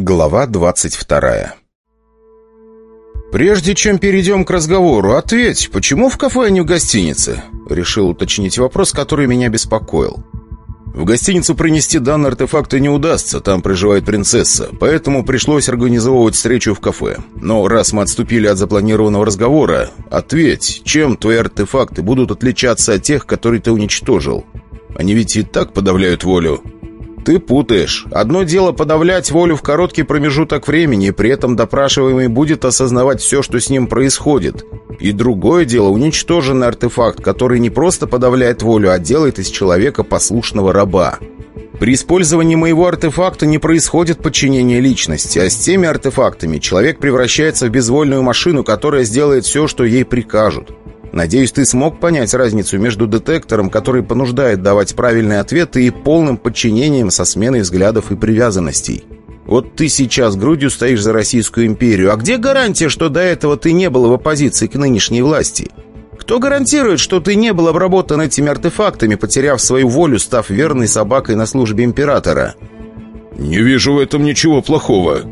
Глава 22 «Прежде чем перейдем к разговору, ответь, почему в кафе, а не в гостинице?» Решил уточнить вопрос, который меня беспокоил. В гостиницу принести данный артефакт не удастся, там проживает принцесса, поэтому пришлось организовывать встречу в кафе. Но раз мы отступили от запланированного разговора, ответь, чем твои артефакты будут отличаться от тех, которые ты уничтожил? Они ведь и так подавляют волю. Ты путаешь. Одно дело подавлять волю в короткий промежуток времени, при этом допрашиваемый будет осознавать все, что с ним происходит. И другое дело уничтоженный артефакт, который не просто подавляет волю, а делает из человека послушного раба. При использовании моего артефакта не происходит подчинение личности, а с теми артефактами человек превращается в безвольную машину, которая сделает все, что ей прикажут. Надеюсь, ты смог понять разницу между детектором, который понуждает давать правильные ответы, и полным подчинением со сменой взглядов и привязанностей. Вот ты сейчас грудью стоишь за Российскую империю, а где гарантия, что до этого ты не был в оппозиции к нынешней власти? Кто гарантирует, что ты не был обработан этими артефактами, потеряв свою волю, став верной собакой на службе императора? «Не вижу в этом ничего плохого»,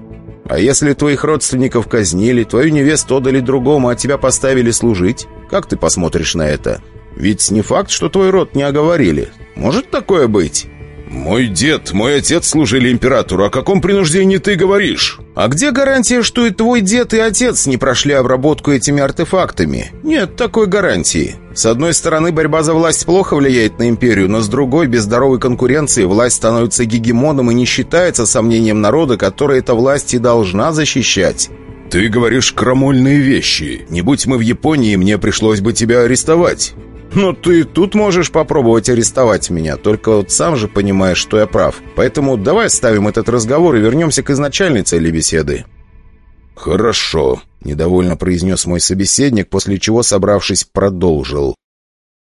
а если твоих родственников казнили, твою невесту отдали другому, а тебя поставили служить? Как ты посмотришь на это? Ведь не факт, что твой род не оговорили. Может такое быть?» «Мой дед, мой отец служили императору. О каком принуждении ты говоришь?» «А где гарантия, что и твой дед, и отец не прошли обработку этими артефактами? Нет такой гарантии. С одной стороны, борьба за власть плохо влияет на империю, но с другой, без здоровой конкуренции, власть становится гегемоном и не считается сомнением народа, который эта власть и должна защищать». «Ты говоришь крамольные вещи. Не будь мы в Японии, мне пришлось бы тебя арестовать». «Ну, ты тут можешь попробовать арестовать меня, только вот сам же понимаешь, что я прав. Поэтому давай оставим этот разговор и вернемся к изначальной цели беседы». «Хорошо», — недовольно произнес мой собеседник, после чего, собравшись, продолжил.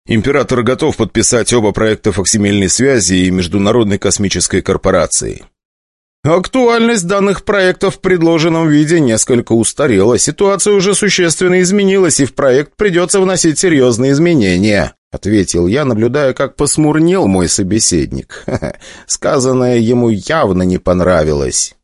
«Император готов подписать оба проекта фоксимильной связи и Международной космической корпорации. Актуальность данных проектов в предложенном виде несколько устарела. Ситуация уже существенно изменилась, и в проект придется вносить серьезные изменения», — ответил я, наблюдая, как посмурнел мой собеседник. Сказанное ему явно не понравилось.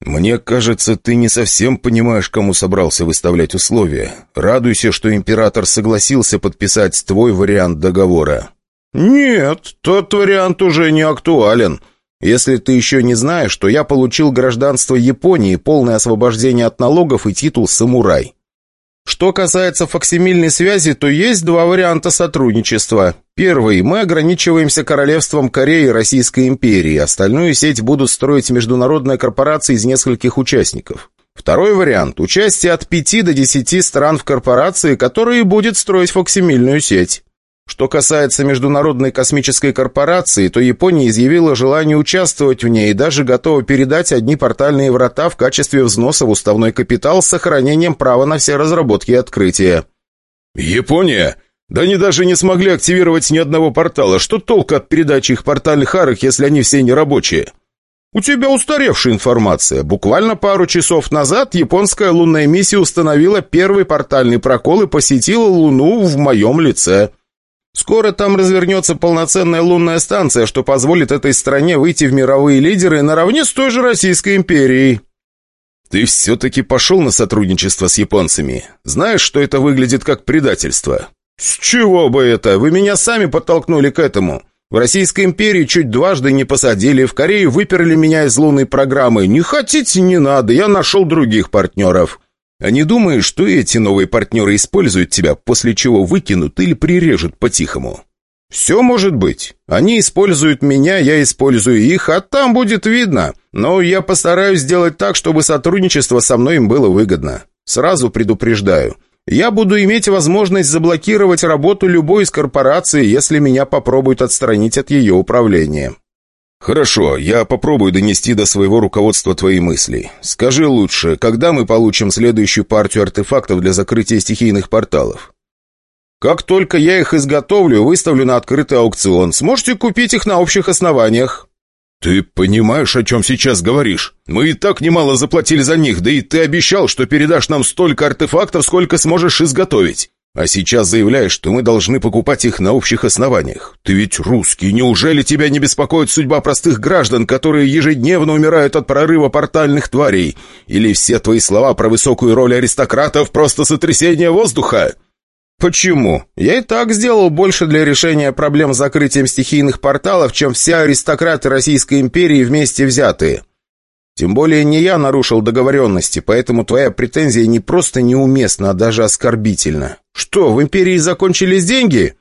«Мне кажется, ты не совсем понимаешь, кому собрался выставлять условия. Радуйся, что император согласился подписать твой вариант договора». «Нет, тот вариант уже не актуален. Если ты еще не знаешь, что я получил гражданство Японии, полное освобождение от налогов и титул «самурай». Что касается факсимильной связи, то есть два варианта сотрудничества. Первый. Мы ограничиваемся королевством Кореи и Российской империи. Остальную сеть будут строить международная корпорация из нескольких участников. Второй вариант. Участие от 5 до 10 стран в корпорации, которые будет строить фоксимильную сеть. Что касается Международной космической корпорации, то Япония изъявила желание участвовать в ней и даже готова передать одни портальные врата в качестве взноса в уставной капитал с сохранением права на все разработки и открытия. «Япония? Да они даже не смогли активировать ни одного портала. Что толку от передачи их портальных арок, если они все нерабочие?» «У тебя устаревшая информация. Буквально пару часов назад японская лунная миссия установила первый портальный прокол и посетила Луну в моем лице». Скоро там развернется полноценная лунная станция, что позволит этой стране выйти в мировые лидеры наравне с той же Российской империей. Ты все-таки пошел на сотрудничество с японцами. Знаешь, что это выглядит как предательство? С чего бы это? Вы меня сами подтолкнули к этому. В Российской империи чуть дважды не посадили, в Корее выперли меня из лунной программы. Не хотите, не надо, я нашел других партнеров. А не думаешь, что эти новые партнеры используют тебя, после чего выкинут или прирежут по-тихому?» «Все может быть. Они используют меня, я использую их, а там будет видно. Но я постараюсь сделать так, чтобы сотрудничество со мной им было выгодно. Сразу предупреждаю. Я буду иметь возможность заблокировать работу любой из корпораций, если меня попробуют отстранить от ее управления. «Хорошо, я попробую донести до своего руководства твои мысли. Скажи лучше, когда мы получим следующую партию артефактов для закрытия стихийных порталов?» «Как только я их изготовлю, выставлю на открытый аукцион. Сможете купить их на общих основаниях». «Ты понимаешь, о чем сейчас говоришь? Мы и так немало заплатили за них, да и ты обещал, что передашь нам столько артефактов, сколько сможешь изготовить. А сейчас заявляешь, что мы должны покупать их на общих основаниях. Ты ведь русский. Неужели тебя не беспокоит судьба простых граждан, которые ежедневно умирают от прорыва портальных тварей? Или все твои слова про высокую роль аристократов просто сотрясение воздуха?» «Почему? Я и так сделал больше для решения проблем с закрытием стихийных порталов, чем все аристократы Российской империи вместе взятые. Тем более не я нарушил договоренности, поэтому твоя претензия не просто неуместна, а даже оскорбительна. Что, в империи закончились деньги?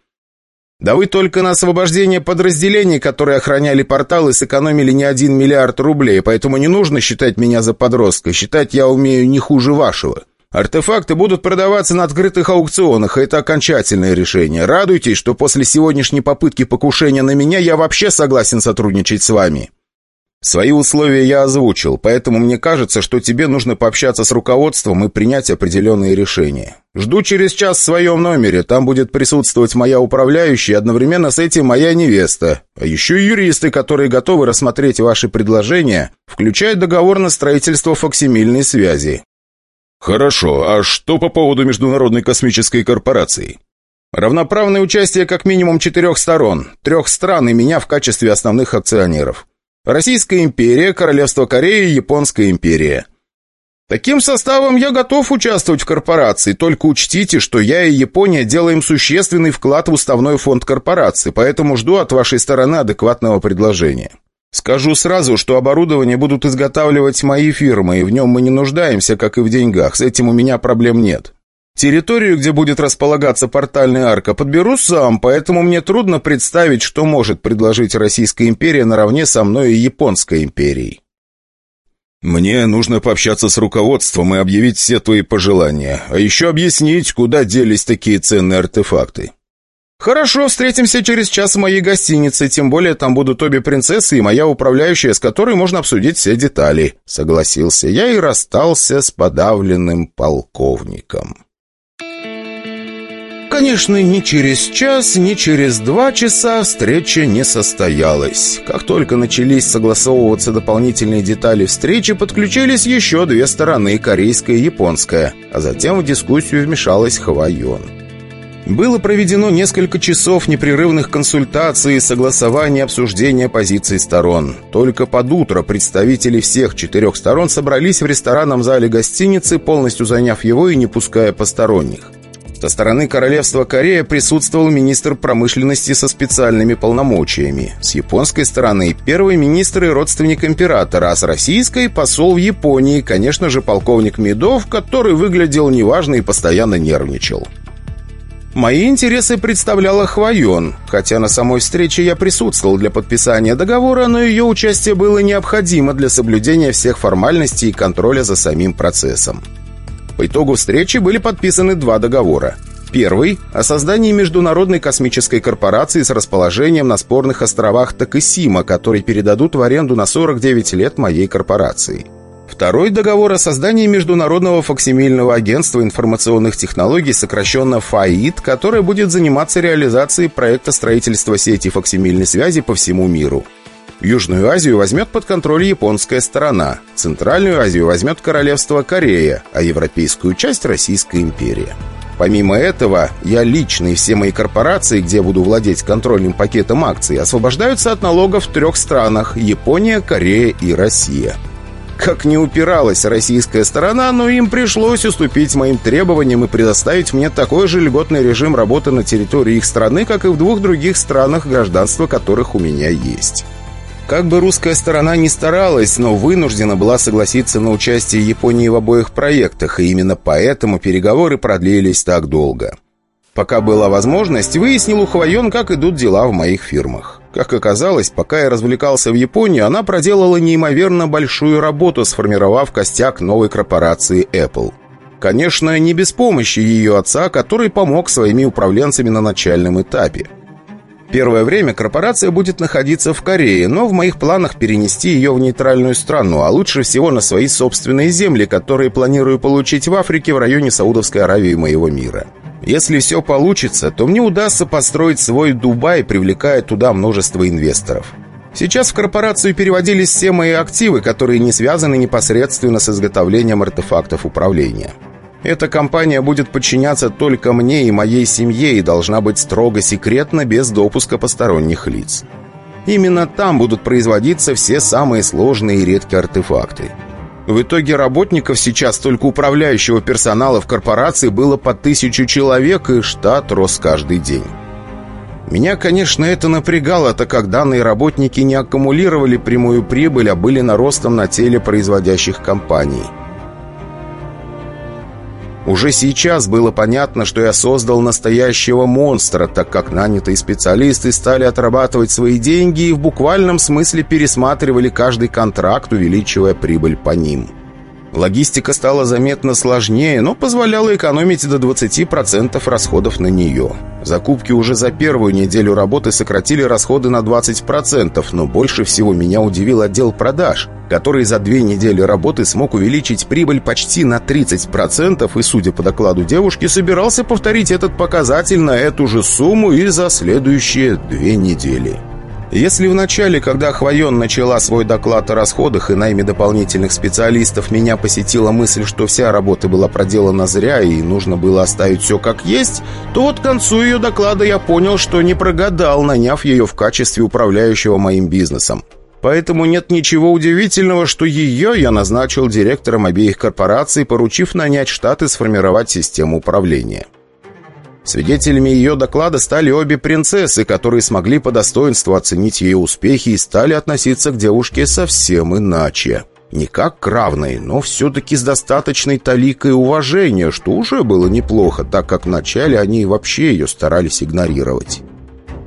Да вы только на освобождение подразделений, которые охраняли порталы, сэкономили не один миллиард рублей, поэтому не нужно считать меня за подростка. Считать я умею не хуже вашего. Артефакты будут продаваться на открытых аукционах, и это окончательное решение. Радуйтесь, что после сегодняшней попытки покушения на меня я вообще согласен сотрудничать с вами. Свои условия я озвучил, поэтому мне кажется, что тебе нужно пообщаться с руководством и принять определенные решения. Жду через час в своем номере, там будет присутствовать моя управляющая, одновременно с этим моя невеста. А еще и юристы, которые готовы рассмотреть ваши предложения, включая договор на строительство фоксимильной связи. Хорошо, а что по поводу Международной космической корпорации? Равноправное участие как минимум четырех сторон, трех стран и меня в качестве основных акционеров. Российская империя, Королевство Кореи Японская империя. Таким составом я готов участвовать в корпорации, только учтите, что я и Япония делаем существенный вклад в уставной фонд корпорации, поэтому жду от вашей стороны адекватного предложения. Скажу сразу, что оборудование будут изготавливать мои фирмы, и в нем мы не нуждаемся, как и в деньгах, с этим у меня проблем нет. Территорию, где будет располагаться портальная арка, подберу сам, поэтому мне трудно представить, что может предложить Российская империя наравне со мной и Японской империей. «Мне нужно пообщаться с руководством и объявить все твои пожелания, а еще объяснить, куда делись такие ценные артефакты». «Хорошо, встретимся через час в моей гостинице, тем более там будут обе принцессы и моя управляющая, с которой можно обсудить все детали», — согласился я и расстался с подавленным полковником. Конечно, ни через час, ни через два часа встреча не состоялась. Как только начались согласовываться дополнительные детали встречи, подключились еще две стороны, корейская и японская, а затем в дискуссию вмешалась Хвайон. Было проведено несколько часов непрерывных консультаций согласования обсуждения позиций сторон. Только под утро представители всех четырех сторон собрались в ресторанном зале гостиницы, полностью заняв его и не пуская посторонних. Со стороны Королевства Корея присутствовал министр промышленности со специальными полномочиями. С японской стороны первый министр и родственник императора, а с российской – посол в Японии, конечно же, полковник Медов, который выглядел неважно и постоянно нервничал. Мои интересы представляла Хвоен, хотя на самой встрече я присутствовал для подписания договора, но ее участие было необходимо для соблюдения всех формальностей и контроля за самим процессом. По итогу встречи были подписаны два договора. Первый – о создании Международной космической корпорации с расположением на спорных островах Такисима, который передадут в аренду на 49 лет моей корпорации. Второй договор о создании Международного фоксимильного агентства информационных технологий, сокращенно ФАИД, которое будет заниматься реализацией проекта строительства сети фоксимильной связи по всему миру. Южную Азию возьмет под контроль японская сторона, Центральную Азию возьмет Королевство Корея, а европейскую часть – Российская империя. Помимо этого, я лично и все мои корпорации, где буду владеть контрольным пакетом акций, освобождаются от налогов в трех странах – Япония, Корея и Россия. Как не упиралась российская сторона, но им пришлось уступить моим требованиям и предоставить мне такой же льготный режим работы на территории их страны, как и в двух других странах, гражданство которых у меня есть. Как бы русская сторона ни старалась, но вынуждена была согласиться на участие Японии в обоих проектах, и именно поэтому переговоры продлились так долго. Пока была возможность, выяснил у Хвоен, как идут дела в моих фирмах. Как оказалось, пока я развлекался в Японии, она проделала неимоверно большую работу, сформировав костяк новой корпорации Apple. Конечно, не без помощи ее отца, который помог своими управленцами на начальном этапе. Первое время корпорация будет находиться в Корее, но в моих планах перенести ее в нейтральную страну, а лучше всего на свои собственные земли, которые планирую получить в Африке в районе Саудовской Аравии моего мира. Если все получится, то мне удастся построить свой Дубай, привлекая туда множество инвесторов. Сейчас в корпорацию переводились все мои активы, которые не связаны непосредственно с изготовлением артефактов управления. Эта компания будет подчиняться только мне и моей семье и должна быть строго секретна без допуска посторонних лиц. Именно там будут производиться все самые сложные и редкие артефакты. В итоге работников сейчас только управляющего персонала в корпорации было по тысячу человек, и штат рос каждый день. Меня, конечно, это напрягало, так как данные работники не аккумулировали прямую прибыль, а были наростом на теле производящих компаний. Уже сейчас было понятно, что я создал настоящего монстра, так как нанятые специалисты стали отрабатывать свои деньги и в буквальном смысле пересматривали каждый контракт, увеличивая прибыль по ним. Логистика стала заметно сложнее, но позволяла экономить до 20% расходов на нее. Закупки уже за первую неделю работы сократили расходы на 20%, но больше всего меня удивил отдел продаж, который за две недели работы смог увеличить прибыль почти на 30% и, судя по докладу девушки, собирался повторить этот показатель на эту же сумму и за следующие две недели. Если в начале, когда Хвоен начала свой доклад о расходах и найме дополнительных специалистов, меня посетила мысль, что вся работа была проделана зря и нужно было оставить все как есть, то вот к концу ее доклада я понял, что не прогадал, наняв ее в качестве управляющего моим бизнесом. Поэтому нет ничего удивительного, что ее я назначил директором обеих корпораций, поручив нанять штат и сформировать систему управления. Свидетелями ее доклада стали обе принцессы, которые смогли по достоинству оценить ее успехи и стали относиться к девушке совсем иначе. Не как к равной, но все-таки с достаточной таликой уважения, что уже было неплохо, так как вначале они вообще ее старались игнорировать.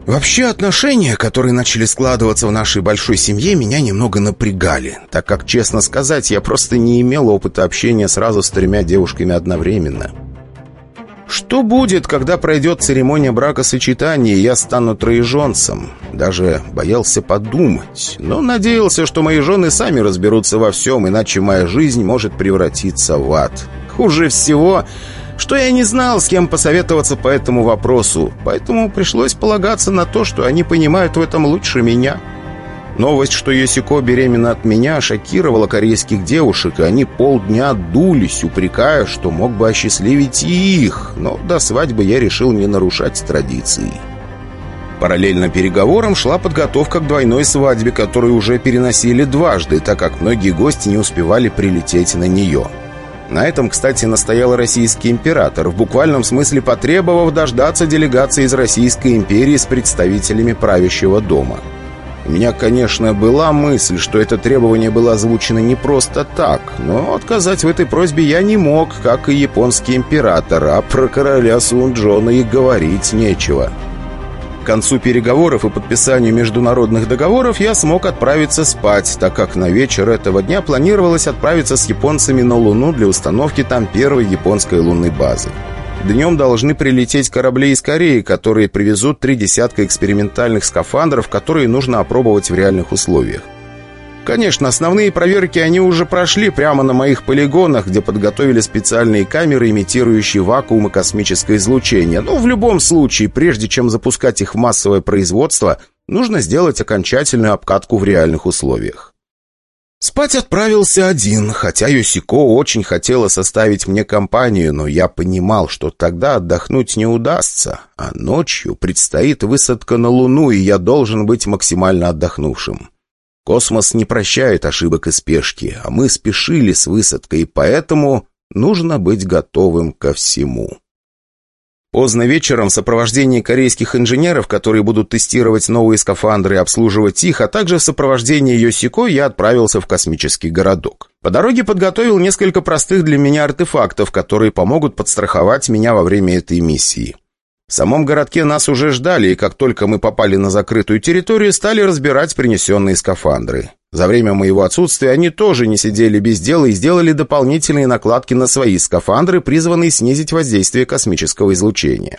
Вообще отношения, которые начали складываться в нашей большой семье, меня немного напрягали, так как, честно сказать, я просто не имел опыта общения сразу с тремя девушками одновременно. Что будет, когда пройдет церемония бракосочетания, и я стану троеженцем? Даже боялся подумать, но надеялся, что мои жены сами разберутся во всем, иначе моя жизнь может превратиться в ад. Хуже всего, что я не знал, с кем посоветоваться по этому вопросу, поэтому пришлось полагаться на то, что они понимают в этом лучше меня». Новость, что Йосико беременна от меня, шокировала корейских девушек, и они полдня дулись, упрекая, что мог бы осчастливить и их, но до свадьбы я решил не нарушать традиции. Параллельно переговорам шла подготовка к двойной свадьбе, которую уже переносили дважды, так как многие гости не успевали прилететь на нее. На этом, кстати, настоял российский император, в буквальном смысле потребовав дождаться делегации из Российской империи с представителями правящего дома – у меня, конечно, была мысль, что это требование было озвучено не просто так, но отказать в этой просьбе я не мог, как и японский император, а про короля Сунджона и говорить нечего. К концу переговоров и подписанию международных договоров я смог отправиться спать, так как на вечер этого дня планировалось отправиться с японцами на Луну для установки там первой японской лунной базы. Днем должны прилететь корабли из Кореи, которые привезут три десятка экспериментальных скафандров, которые нужно опробовать в реальных условиях. Конечно, основные проверки они уже прошли прямо на моих полигонах, где подготовили специальные камеры, имитирующие вакуум и космическое излучение. Но в любом случае, прежде чем запускать их в массовое производство, нужно сделать окончательную обкатку в реальных условиях. Спать отправился один, хотя Йосико очень хотела составить мне компанию, но я понимал, что тогда отдохнуть не удастся, а ночью предстоит высадка на Луну, и я должен быть максимально отдохнувшим. Космос не прощает ошибок и спешки, а мы спешили с высадкой, поэтому нужно быть готовым ко всему. Поздно вечером в сопровождении корейских инженеров, которые будут тестировать новые скафандры и обслуживать их, а также в сопровождении Йосико я отправился в космический городок. По дороге подготовил несколько простых для меня артефактов, которые помогут подстраховать меня во время этой миссии. В самом городке нас уже ждали, и как только мы попали на закрытую территорию, стали разбирать принесенные скафандры. За время моего отсутствия они тоже не сидели без дела и сделали дополнительные накладки на свои скафандры, призванные снизить воздействие космического излучения.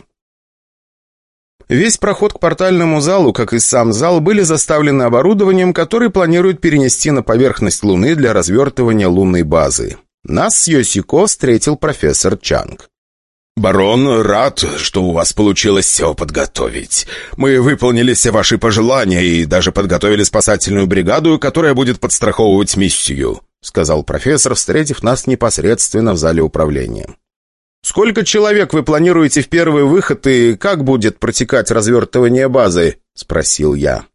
Весь проход к портальному залу, как и сам зал, были заставлены оборудованием, которое планируют перенести на поверхность Луны для развертывания лунной базы. Нас с Йосико встретил профессор Чанг. «Барон, рад, что у вас получилось все подготовить. Мы выполнили все ваши пожелания и даже подготовили спасательную бригаду, которая будет подстраховывать миссию», сказал профессор, встретив нас непосредственно в зале управления. «Сколько человек вы планируете в первый выход и как будет протекать развертывание базы?» — спросил я.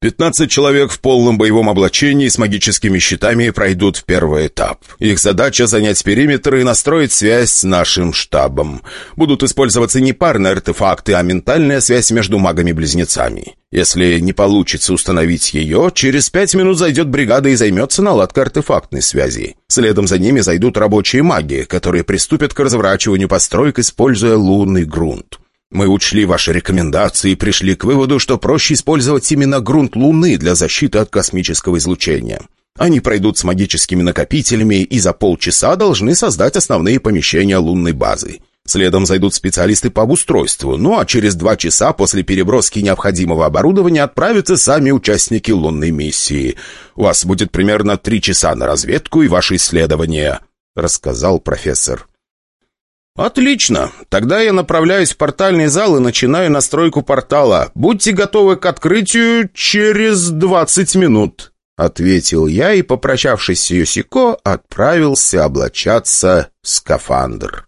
Пятнадцать человек в полном боевом облачении с магическими щитами пройдут в первый этап. Их задача — занять периметр и настроить связь с нашим штабом. Будут использоваться не парные артефакты, а ментальная связь между магами-близнецами. Если не получится установить ее, через пять минут зайдет бригада и займется наладкой артефактной связи. Следом за ними зайдут рабочие маги, которые приступят к разворачиванию построек, используя лунный грунт. Мы учли ваши рекомендации и пришли к выводу, что проще использовать именно грунт Луны для защиты от космического излучения. Они пройдут с магическими накопителями и за полчаса должны создать основные помещения лунной базы. Следом зайдут специалисты по обустройству, ну а через два часа после переброски необходимого оборудования отправятся сами участники лунной миссии. У вас будет примерно три часа на разведку и ваши исследования», — рассказал профессор. «Отлично. Тогда я направляюсь в портальный зал и начинаю настройку портала. Будьте готовы к открытию через двадцать минут», — ответил я и, попрощавшись с Юсико, отправился облачаться в скафандр.